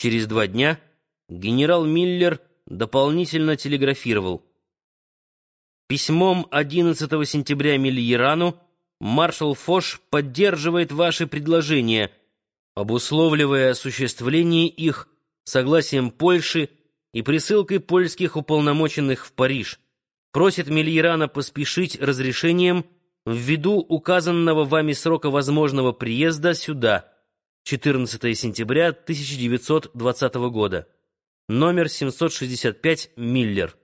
Через два дня генерал Миллер дополнительно телеграфировал. Письмом 11 сентября Мильерану маршал Фош поддерживает ваши предложения, обусловливая осуществление их согласием Польши и присылкой польских уполномоченных в Париж. Просит Мильерана поспешить разрешением ввиду указанного вами срока возможного приезда сюда, 14 сентября 1920 года, номер 765, Миллер.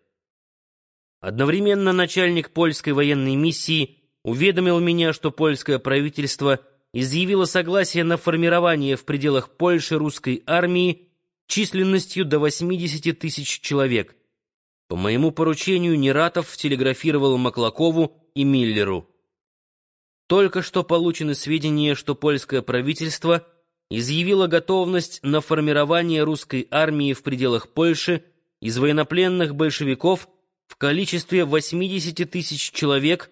Одновременно начальник польской военной миссии уведомил меня, что польское правительство изъявило согласие на формирование в пределах Польши русской армии численностью до 80 тысяч человек. По моему поручению Нератов телеграфировал Маклакову и Миллеру. Только что получены сведения, что польское правительство изъявило готовность на формирование русской армии в пределах Польши из военнопленных большевиков в количестве 80 тысяч человек,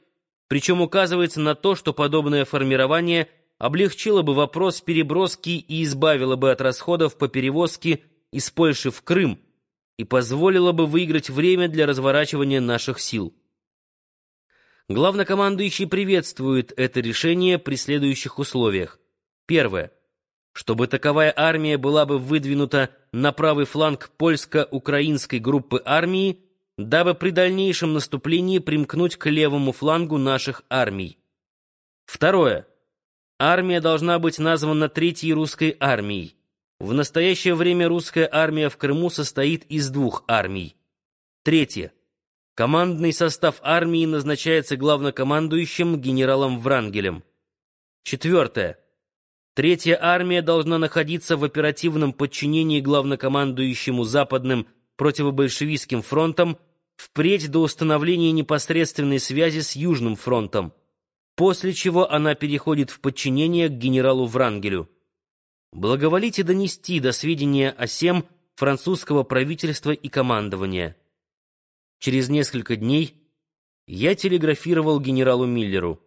причем указывается на то, что подобное формирование облегчило бы вопрос переброски и избавило бы от расходов по перевозке из Польши в Крым и позволило бы выиграть время для разворачивания наших сил. Главнокомандующий приветствует это решение при следующих условиях. Первое. Чтобы таковая армия была бы выдвинута на правый фланг польско-украинской группы армии, дабы при дальнейшем наступлении примкнуть к левому флангу наших армий. Второе. Армия должна быть названа Третьей русской армией. В настоящее время русская армия в Крыму состоит из двух армий. Третье. Командный состав армии назначается главнокомандующим генералом Врангелем. Четвертое. Третья армия должна находиться в оперативном подчинении главнокомандующему Западным противобольшевистским фронтом впредь до установления непосредственной связи с Южным фронтом, после чего она переходит в подчинение к генералу Врангелю. Благоволите донести до сведения о сем французского правительства и командования. Через несколько дней я телеграфировал генералу Миллеру.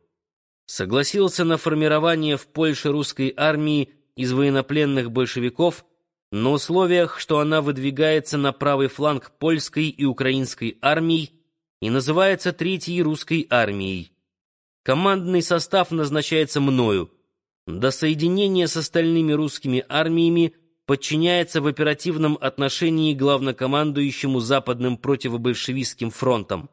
Согласился на формирование в Польше русской армии из военнопленных большевиков на условиях, что она выдвигается на правый фланг польской и украинской армий и называется Третьей русской армией. Командный состав назначается мною. До соединения с остальными русскими армиями – подчиняется в оперативном отношении главнокомандующему Западным противобольшевистским фронтом.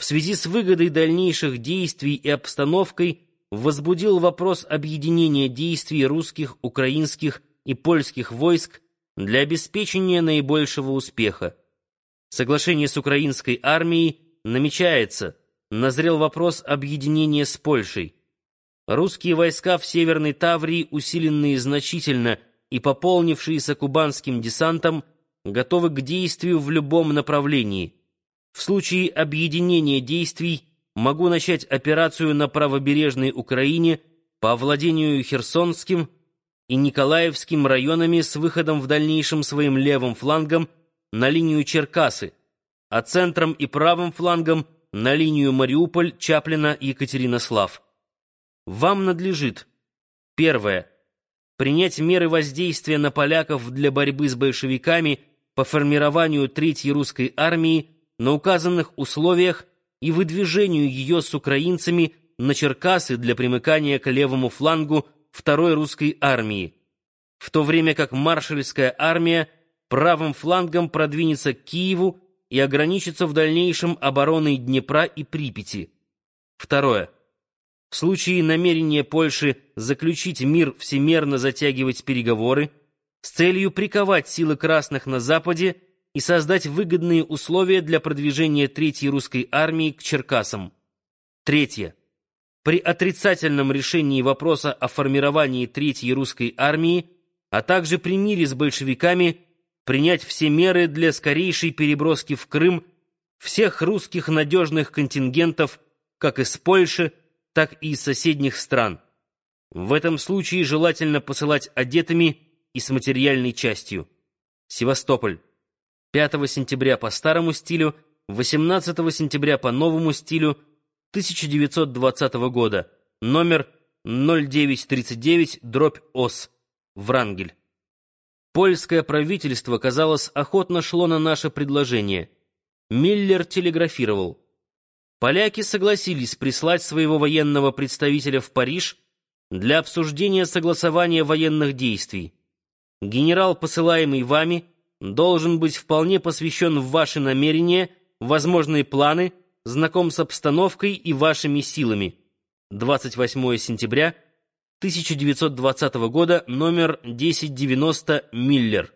В связи с выгодой дальнейших действий и обстановкой возбудил вопрос объединения действий русских, украинских и польских войск для обеспечения наибольшего успеха. Соглашение с украинской армией намечается, назрел вопрос объединения с Польшей. Русские войска в Северной Таврии, усиленные значительно – и пополнившиеся кубанским десантом готовы к действию в любом направлении. В случае объединения действий могу начать операцию на правобережной Украине по овладению Херсонским и Николаевским районами с выходом в дальнейшем своим левым флангом на линию Черкасы, а центром и правым флангом на линию Мариуполь, Чаплина, Екатеринослав. Вам надлежит первое принять меры воздействия на поляков для борьбы с большевиками по формированию Третьей русской армии на указанных условиях и выдвижению ее с украинцами на Черкасы для примыкания к левому флангу Второй русской армии, в то время как маршальская армия правым флангом продвинется к Киеву и ограничится в дальнейшем обороной Днепра и Припяти. Второе. В случае намерения Польши заключить мир всемерно затягивать переговоры с целью приковать силы красных на Западе и создать выгодные условия для продвижения Третьей русской армии к Черкасам. Третье. При отрицательном решении вопроса о формировании Третьей русской армии, а также при мире с большевиками, принять все меры для скорейшей переброски в Крым всех русских надежных контингентов, как из Польши, так и из соседних стран. В этом случае желательно посылать одетыми и с материальной частью. Севастополь. 5 сентября по старому стилю, 18 сентября по новому стилю 1920 года. Номер 0939 дробь ОС. Врангель. Польское правительство, казалось, охотно шло на наше предложение. Миллер телеграфировал. Поляки согласились прислать своего военного представителя в Париж для обсуждения согласования военных действий. Генерал, посылаемый вами, должен быть вполне посвящен в ваши намерения, возможные планы, знаком с обстановкой и вашими силами. 28 сентября 1920 года, номер 1090, Миллер.